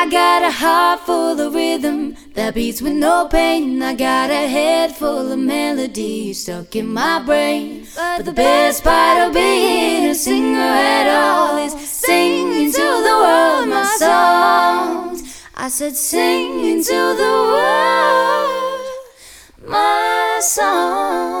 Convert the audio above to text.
I got a heart full of rhythm that beats with no pain. I got a head full of melodies stuck in my brain. But the best part of being a singer at all is singing to the world my songs. I said, singing to the world my songs.